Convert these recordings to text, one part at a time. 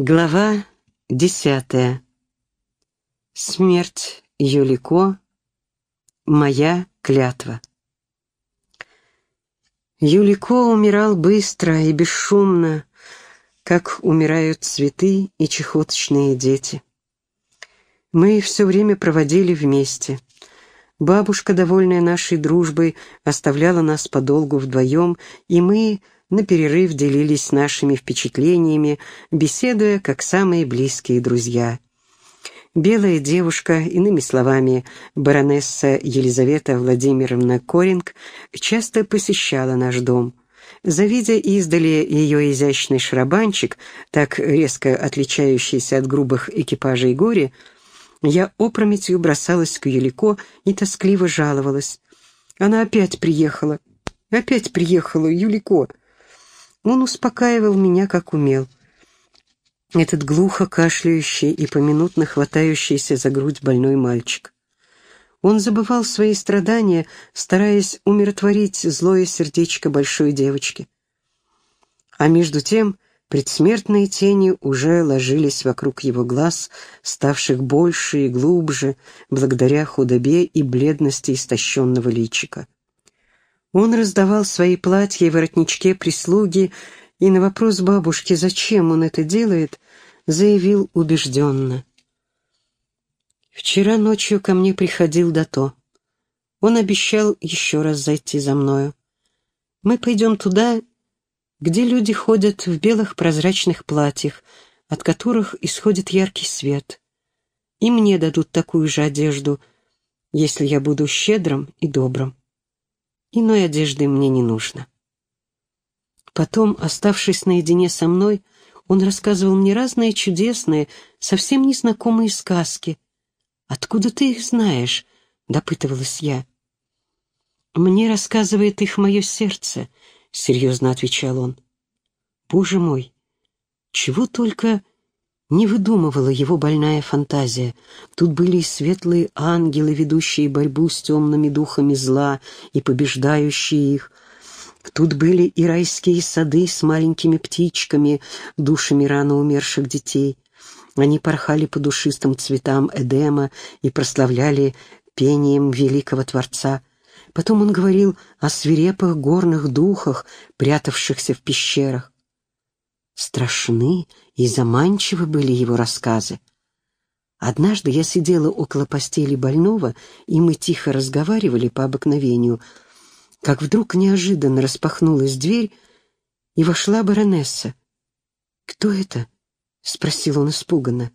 Глава десятая. Смерть Юлико. Моя клятва. Юлико умирал быстро и бесшумно, как умирают цветы и чехоточные дети. Мы все время проводили вместе. Бабушка, довольная нашей дружбой, оставляла нас подолгу вдвоем, и мы на перерыв делились нашими впечатлениями, беседуя как самые близкие друзья. Белая девушка, иными словами, баронесса Елизавета Владимировна Коринг, часто посещала наш дом. Завидя издали ее изящный шарабанчик, так резко отличающийся от грубых экипажей горе, я опрометью бросалась к Юлико и тоскливо жаловалась. Она опять приехала. Опять приехала, Юлико. Он успокаивал меня, как умел. Этот глухо кашляющий и поминутно хватающийся за грудь больной мальчик. Он забывал свои страдания, стараясь умиротворить злое сердечко большой девочки. А между тем предсмертные тени уже ложились вокруг его глаз, ставших больше и глубже, благодаря худобе и бледности истощенного личика. Он раздавал свои платья и воротнички прислуги, и на вопрос бабушки, зачем он это делает, заявил убежденно. «Вчера ночью ко мне приходил Дато. Он обещал еще раз зайти за мною. Мы пойдем туда, где люди ходят в белых прозрачных платьях, от которых исходит яркий свет. И мне дадут такую же одежду, если я буду щедрым и добрым. Иной одежды мне не нужно. Потом, оставшись наедине со мной, он рассказывал мне разные чудесные, совсем незнакомые сказки. «Откуда ты их знаешь?» — допытывалась я. «Мне рассказывает их мое сердце», — серьезно отвечал он. «Боже мой, чего только не выдумывала его больная фантазия. Тут были и светлые ангелы, ведущие борьбу с темными духами зла и побеждающие их. Тут были и райские сады с маленькими птичками, душами рано умерших детей. Они порхали по душистым цветам Эдема и прославляли пением великого Творца. Потом он говорил о свирепых горных духах, прятавшихся в пещерах. Страшны и заманчивы были его рассказы. Однажды я сидела около постели больного, и мы тихо разговаривали по обыкновению, как вдруг неожиданно распахнулась дверь, и вошла баронесса. «Кто это?» — спросил он испуганно.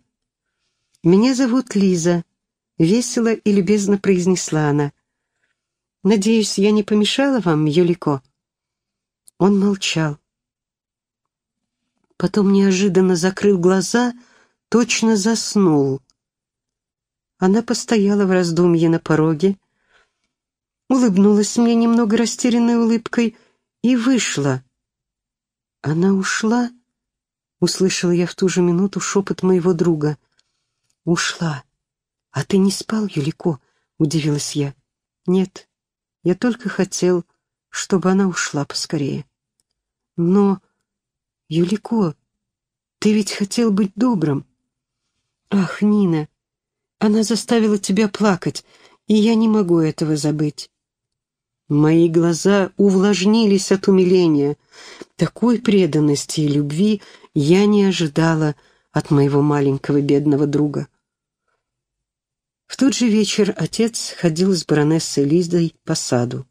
«Меня зовут Лиза», — весело и любезно произнесла она. «Надеюсь, я не помешала вам, Юлико?» Он молчал. Потом неожиданно закрыл глаза, точно заснул. Она постояла в раздумье на пороге, улыбнулась мне немного растерянной улыбкой и вышла. Она ушла, услышала я в ту же минуту шепот моего друга. Ушла. А ты не спал, Юлико? Удивилась я. Нет, я только хотел, чтобы она ушла поскорее. Но «Юлико, ты ведь хотел быть добрым». «Ах, Нина, она заставила тебя плакать, и я не могу этого забыть». Мои глаза увлажнились от умиления. Такой преданности и любви я не ожидала от моего маленького бедного друга. В тот же вечер отец ходил с баронессой Лиздой по саду.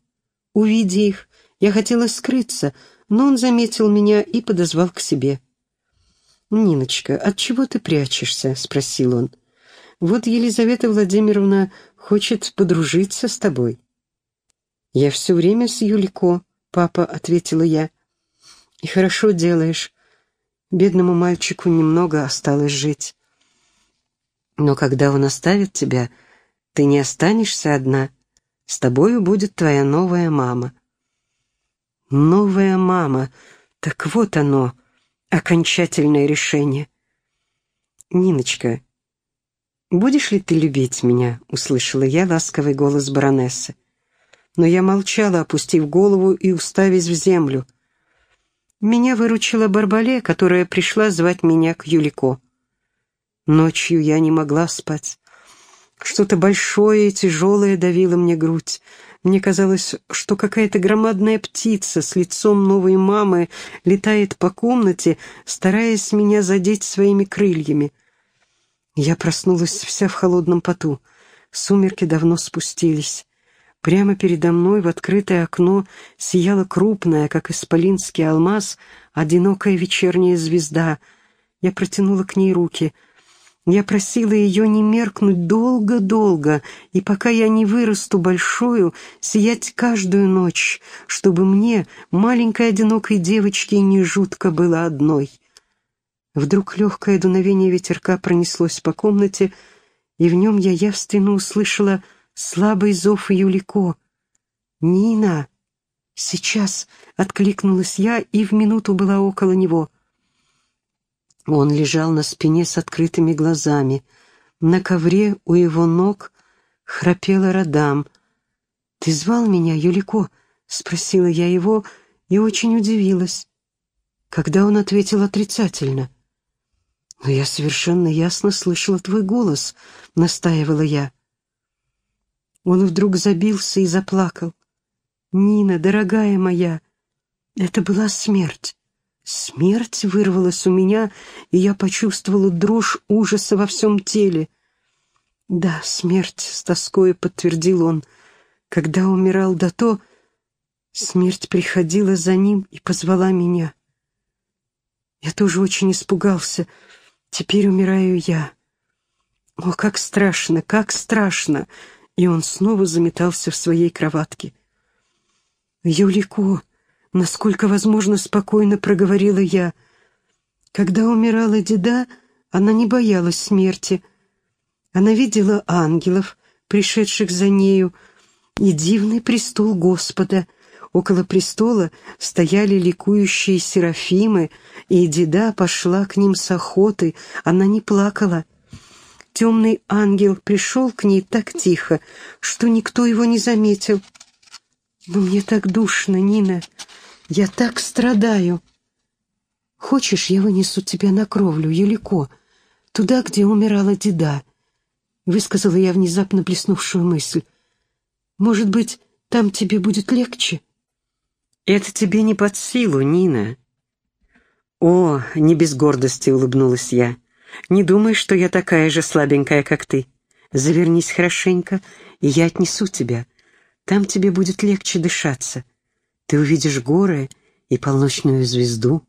Увидя их, я хотела скрыться, но он заметил меня и подозвал к себе. «Ниночка, от чего ты прячешься?» — спросил он. «Вот Елизавета Владимировна хочет подружиться с тобой». «Я все время с Юлико, папа», — ответила я. «И хорошо делаешь. Бедному мальчику немного осталось жить. Но когда он оставит тебя, ты не останешься одна. С тобою будет твоя новая мама». Новая мама. Так вот оно, окончательное решение. «Ниночка, будешь ли ты любить меня?» — услышала я ласковый голос баронессы. Но я молчала, опустив голову и уставясь в землю. Меня выручила Барбале, которая пришла звать меня к Юлико. Ночью я не могла спать. Что-то большое и тяжелое давило мне грудь. Мне казалось, что какая-то громадная птица с лицом новой мамы летает по комнате, стараясь меня задеть своими крыльями. Я проснулась вся в холодном поту. Сумерки давно спустились. Прямо передо мной в открытое окно сияла крупная, как исполинский алмаз, одинокая вечерняя звезда. Я протянула к ней руки — я просила ее не меркнуть долго-долго, и пока я не вырасту большую, сиять каждую ночь, чтобы мне, маленькой одинокой девочке, не жутко было одной. Вдруг легкое дуновение ветерка пронеслось по комнате, и в нем я явственно услышала слабый зов Юлико. «Нина!» «Сейчас!» — откликнулась я и в минуту была около него. Он лежал на спине с открытыми глазами. На ковре у его ног храпела Радам. «Ты звал меня, Юлико?» — спросила я его и очень удивилась. Когда он ответил отрицательно. «Но я совершенно ясно слышала твой голос», — настаивала я. Он вдруг забился и заплакал. «Нина, дорогая моя, это была смерть. Смерть вырвалась у меня, и я почувствовала дрожь ужаса во всем теле. «Да, смерть», — с тоской подтвердил он. «Когда умирал Дато, смерть приходила за ним и позвала меня. Я тоже очень испугался. Теперь умираю я. О, как страшно, как страшно!» И он снова заметался в своей кроватке. «Юлико!» Насколько возможно, спокойно проговорила я. Когда умирала деда, она не боялась смерти. Она видела ангелов, пришедших за нею, и дивный престол Господа. Около престола стояли ликующие серафимы, и деда пошла к ним с охоты. Она не плакала. Темный ангел пришел к ней так тихо, что никто его не заметил. «Но мне так душно, Нина. Я так страдаю. Хочешь, я вынесу тебя на кровлю, Елико, туда, где умирала деда?» Высказала я внезапно блеснувшую мысль. «Может быть, там тебе будет легче?» «Это тебе не под силу, Нина». «О, не без гордости улыбнулась я. Не думай, что я такая же слабенькая, как ты. Завернись хорошенько, и я отнесу тебя. Там тебе будет легче дышаться. Ты увидишь горы и полночную звезду.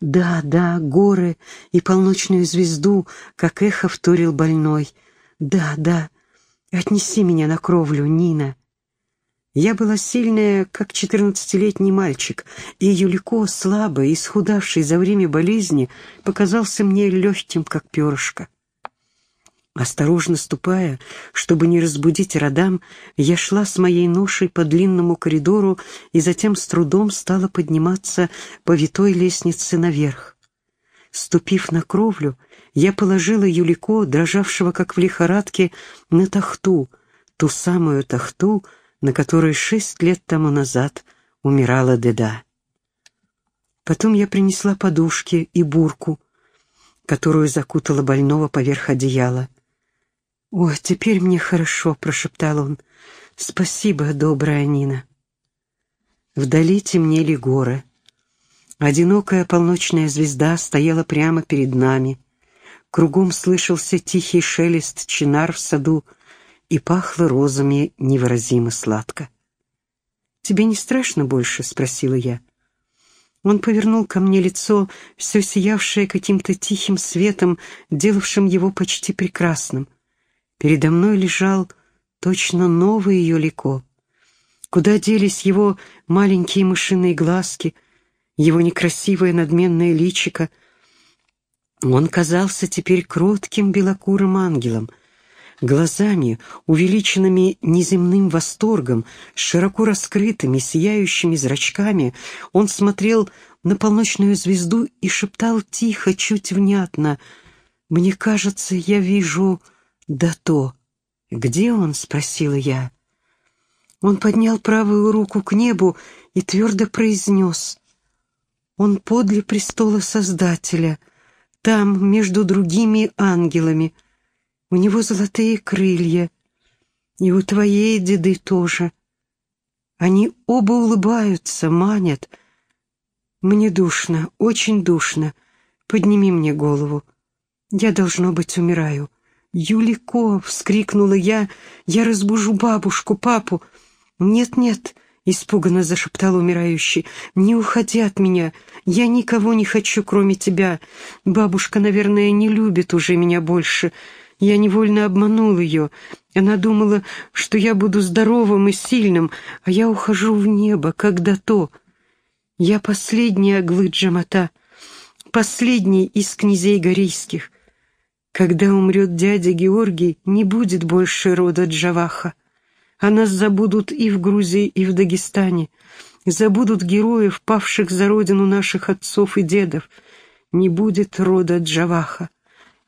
Да, да, горы и полночную звезду, как эхо вторил больной. Да, да, отнеси меня на кровлю, Нина. Я была сильная, как четырнадцатилетний мальчик, и Юлико, слабый, исхудавший за время болезни, показался мне легким, как перышко. Осторожно ступая, чтобы не разбудить Радам, я шла с моей ношей по длинному коридору и затем с трудом стала подниматься по витой лестнице наверх. Ступив на кровлю, я положила Юлико, дрожавшего как в лихорадке, на тахту, ту самую тахту, на которой шесть лет тому назад умирала Деда. Потом я принесла подушки и бурку, которую закутала больного поверх одеяла. «О, теперь мне хорошо», — прошептал он. «Спасибо, добрая Нина». Вдали темнели горы. Одинокая полночная звезда стояла прямо перед нами. Кругом слышался тихий шелест чинар в саду, и пахло розами невыразимо сладко. «Тебе не страшно больше?» — спросила я. Он повернул ко мне лицо, все сиявшее каким-то тихим светом, делавшим его почти прекрасным — Передо мной лежал точно новый Юлико. Куда делись его маленькие мышиные глазки, его некрасивое надменное личико? Он казался теперь кротким белокурым ангелом, глазами, увеличенными неземным восторгом, широко раскрытыми, сияющими зрачками, он смотрел на полночную звезду и шептал тихо, чуть внятно. «Мне кажется, я вижу...» «Да то! Где он?» — спросила я. Он поднял правую руку к небу и твердо произнес. Он подле престола Создателя, там, между другими ангелами. У него золотые крылья, и у твоей деды тоже. Они оба улыбаются, манят. Мне душно, очень душно. Подними мне голову. Я, должно быть, умираю. «Юлико!» — вскрикнула я. «Я разбужу бабушку, папу!» «Нет-нет!» — испуганно зашептал умирающий. «Не уходи от меня. Я никого не хочу, кроме тебя. Бабушка, наверное, не любит уже меня больше. Я невольно обманул ее. Она думала, что я буду здоровым и сильным, а я ухожу в небо, когда то. Я последний оглы Джамата, последний из князей горейских. Когда умрет дядя Георгий, не будет больше рода Джаваха. А нас забудут и в Грузии, и в Дагестане. Забудут героев, павших за родину наших отцов и дедов. Не будет рода Джаваха.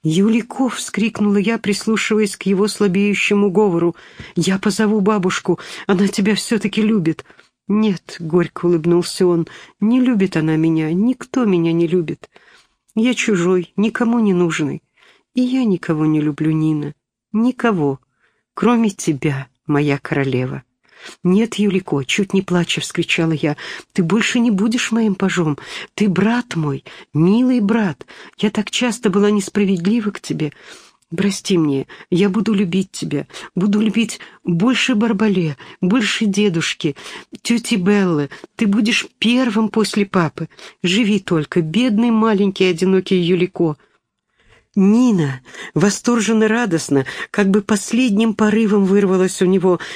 «Юликов!» — вскрикнула я, прислушиваясь к его слабеющему говору. «Я позову бабушку, она тебя все-таки любит». «Нет», — горько улыбнулся он, — «не любит она меня, никто меня не любит. Я чужой, никому не нужный. И я никого не люблю, Нина, никого, кроме тебя, моя королева». «Нет, Юлико!» — чуть не плача вскричала я. «Ты больше не будешь моим пажом. Ты брат мой, милый брат. Я так часто была несправедлива к тебе. Прости мне, я буду любить тебя, буду любить больше Барбале, больше дедушки, тети Беллы. Ты будешь первым после папы. Живи только, бедный маленький одинокий Юлико». Нина, восторженно радостно, как бы последним порывом вырвалась у него —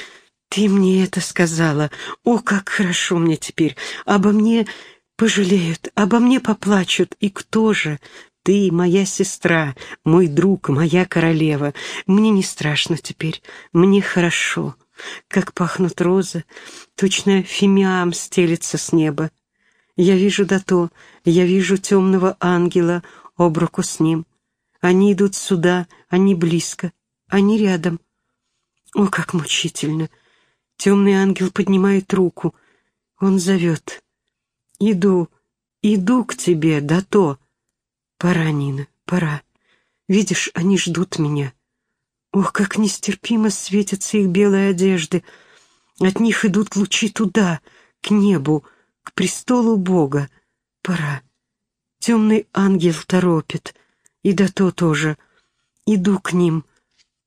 «Ты мне это сказала. О, как хорошо мне теперь. Обо мне пожалеют, обо мне поплачут. И кто же? Ты, моя сестра, мой друг, моя королева. Мне не страшно теперь. Мне хорошо. Как пахнут розы. Точно фимиам стелится с неба. Я вижу Дато, я вижу темного ангела об руку с ним. Они идут сюда, они близко, они рядом. О, как мучительно! Темный ангел поднимает руку. Он зовет. «Иду, иду к тебе, да то». «Пора, Нина, пора. Видишь, они ждут меня. Ох, как нестерпимо светятся их белые одежды. От них идут лучи туда, к небу, к престолу Бога. Пора. Темный ангел торопит. И да то тоже. Иду к ним.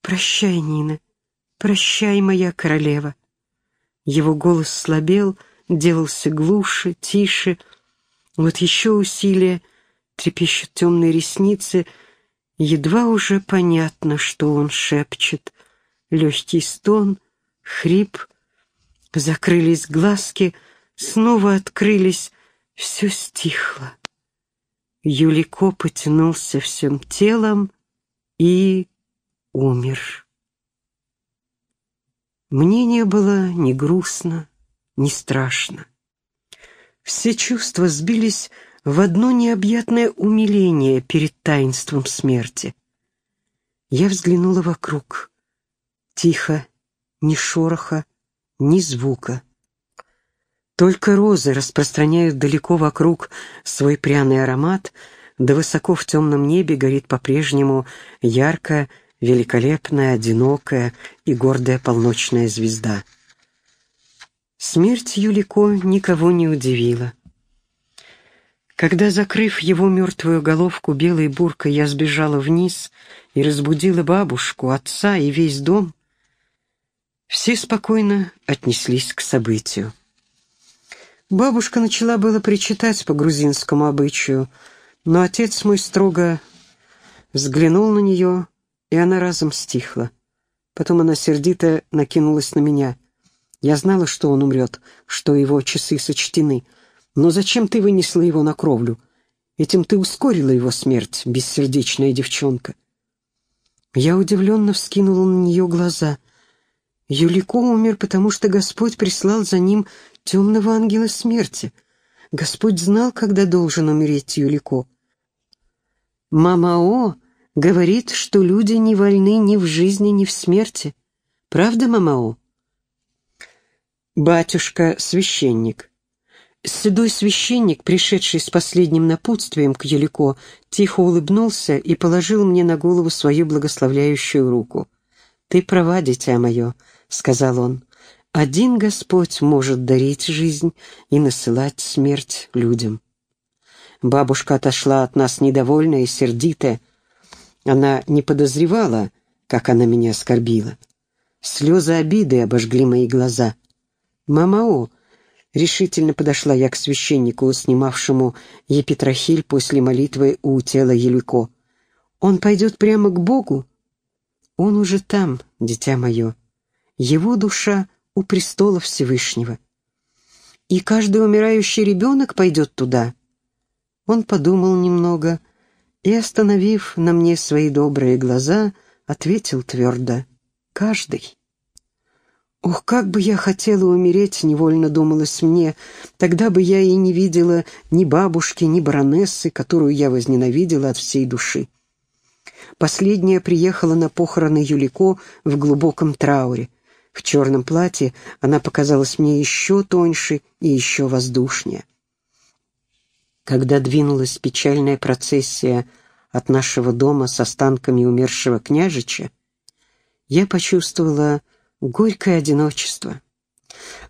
Прощай, Нина. Прощай, моя королева. Его голос слабел, делался глуше, тише. Вот еще усилие, трепещут темные ресницы. Едва уже понятно, что он шепчет. Легкий стон, хрип. Закрылись глазки, снова открылись. Все стихло. Юлико потянулся всем телом и умер. Мне не было ни грустно, ни страшно. Все чувства сбились в одно необъятное умиление перед таинством смерти. Я взглянула вокруг. Тихо, ни шороха, ни звука. Только розы распространяют далеко вокруг свой пряный аромат, да высоко в темном небе горит по-прежнему яркая великолепная, одинокая и гордая полночная звезда. Смерть Юлико никого не удивила. Когда, закрыв его мертвую головку белой буркой, я сбежала вниз и разбудила бабушку, отца и весь дом, все спокойно отнеслись к событию. Бабушка начала было причитать по грузинскому обычаю, но отец мой строго взглянул на нее и она разом стихла. Потом она сердито накинулась на меня. Я знала, что он умрет, что его часы сочтены. Но зачем ты вынесла его на кровлю? Этим ты ускорила его смерть, бессердечная девчонка. Я удивленно вскинула на нее глаза. Юлико умер, потому что Господь прислал за ним темного ангела смерти. Господь знал, когда должен умереть Юлико. «Мамао!» говорит, что люди не вольны ни в жизни, ни в смерти. Правда, Мамао? Батюшка, священник. Седой священник, пришедший с последним напутствием к Елико, тихо улыбнулся и положил мне на голову свою благословляющую руку. «Ты права, дитя мое», — сказал он. «Один Господь может дарить жизнь и насылать смерть людям». Бабушка отошла от нас недовольная и сердитая. Она не подозревала, как она меня оскорбила. Слезы обиды обожгли мои глаза. «Мамао», Решительно подошла я к священнику, снимавшему епитрахиль после молитвы у тела Елико. «Он пойдет прямо к Богу?» «Он уже там, дитя мое. Его душа у престола Всевышнего. И каждый умирающий ребенок пойдет туда». Он подумал немного и, остановив на мне свои добрые глаза, ответил твердо «Каждый». Ох, как бы я хотела умереть, невольно думалось мне. Тогда бы я и не видела ни бабушки, ни баронессы, которую я возненавидела от всей души. Последняя приехала на похороны Юлико в глубоком трауре. В черном платье она показалась мне еще тоньше и еще воздушнее. Когда двинулась печальная процессия от нашего дома с останками умершего княжича, я почувствовала горькое одиночество.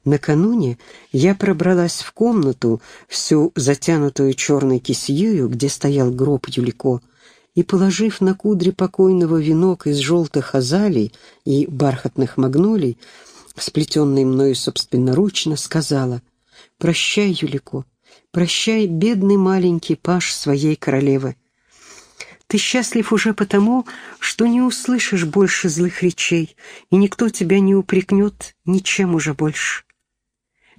Накануне я пробралась в комнату, всю затянутую черной кисею, где стоял гроб Юлико, и, положив на кудри покойного венок из желтых азалий и бархатных магнолий, сплетенный мною собственноручно, сказала «Прощай, Юлико, прощай, бедный маленький паш своей королевы. Ты счастлив уже потому, что не услышишь больше злых речей, и никто тебя не упрекнет ничем уже больше.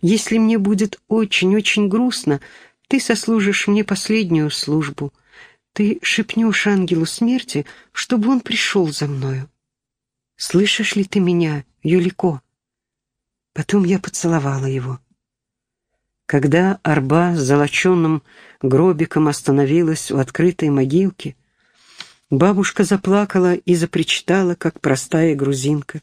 Если мне будет очень-очень грустно, ты сослужишь мне последнюю службу. Ты шепнешь ангелу смерти, чтобы он пришел за мною. Слышишь ли ты меня, Юлико? Потом я поцеловала его. Когда арба с золоченным гробиком остановилась у открытой могилки, Бабушка заплакала и запричитала, как простая грузинка.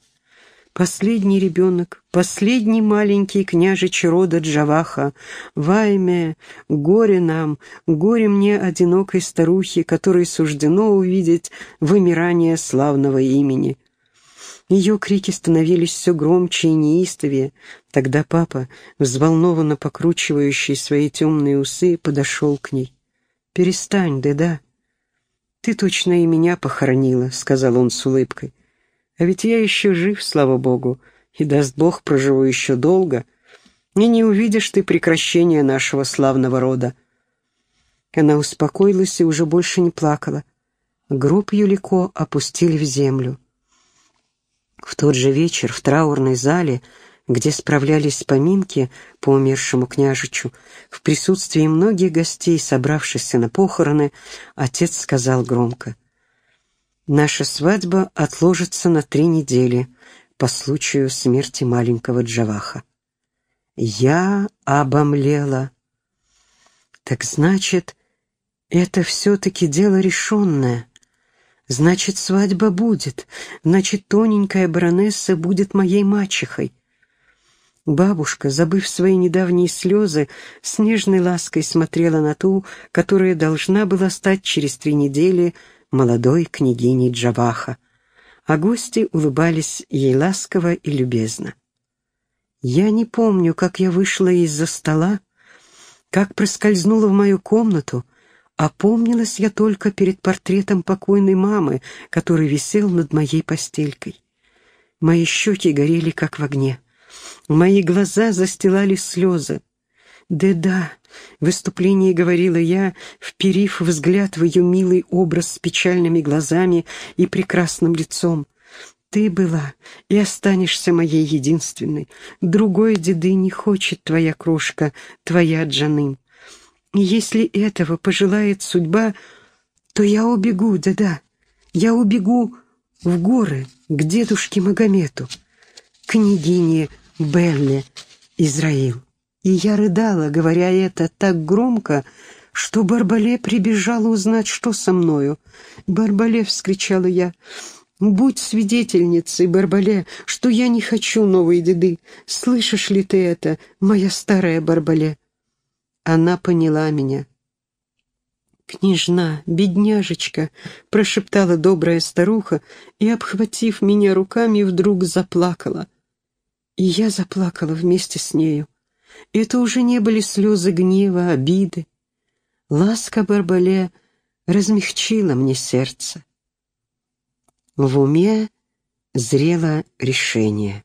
Последний ребенок, последний маленький княжич рода Джаваха, вайме, горе нам, горе мне одинокой старухе, которой суждено увидеть вымирание славного имени. Ее крики становились все громче и неистовее. Тогда папа, взволнованно покручивающий свои темные усы, подошел к ней. «Перестань, деда, «Ты точно и меня похоронила», — сказал он с улыбкой. «А ведь я еще жив, слава богу, и, даст Бог, проживу еще долго, и не увидишь ты прекращения нашего славного рода». Она успокоилась и уже больше не плакала. Гроб Юлико опустили в землю. В тот же вечер в траурной зале где справлялись поминки по умершему княжичу, в присутствии многих гостей, собравшихся на похороны, отец сказал громко, «Наша свадьба отложится на три недели по случаю смерти маленького Джаваха». Я обомлела. «Так значит, это все-таки дело решенное». Значит, свадьба будет. Значит, тоненькая баронесса будет моей мачехой. Бабушка, забыв свои недавние слезы, с нежной лаской смотрела на ту, которая должна была стать через три недели молодой княгиней Джаваха, а гости улыбались ей ласково и любезно. Я не помню, как я вышла из-за стола, как проскользнула в мою комнату, опомнилась я только перед портретом покойной мамы, который висел над моей постелькой. Мои щеки горели, как в огне. Мои глаза застилали слезы. «Да-да», — в выступлении говорила я, вперив взгляд в ее милый образ с печальными глазами и прекрасным лицом. «Ты была и останешься моей единственной. Другой деды не хочет твоя крошка, твоя Джаным. Если этого пожелает судьба, то я убегу, да-да, я убегу в горы к дедушке Магомету, княгине Белле, Израил. И я рыдала, говоря это так громко, что Барбале прибежала узнать, что со мною. «Барбале!» — вскричала я. «Будь свидетельницей, Барбале, что я не хочу новой деды. Слышишь ли ты это, моя старая Барбале?» Она поняла меня. «Княжна, бедняжечка!» — прошептала добрая старуха и, обхватив меня руками, вдруг заплакала. И я заплакала вместе с нею. Это уже не были слезы гнева, обиды. Ласка Барбале размягчила мне сердце. В уме зрело решение.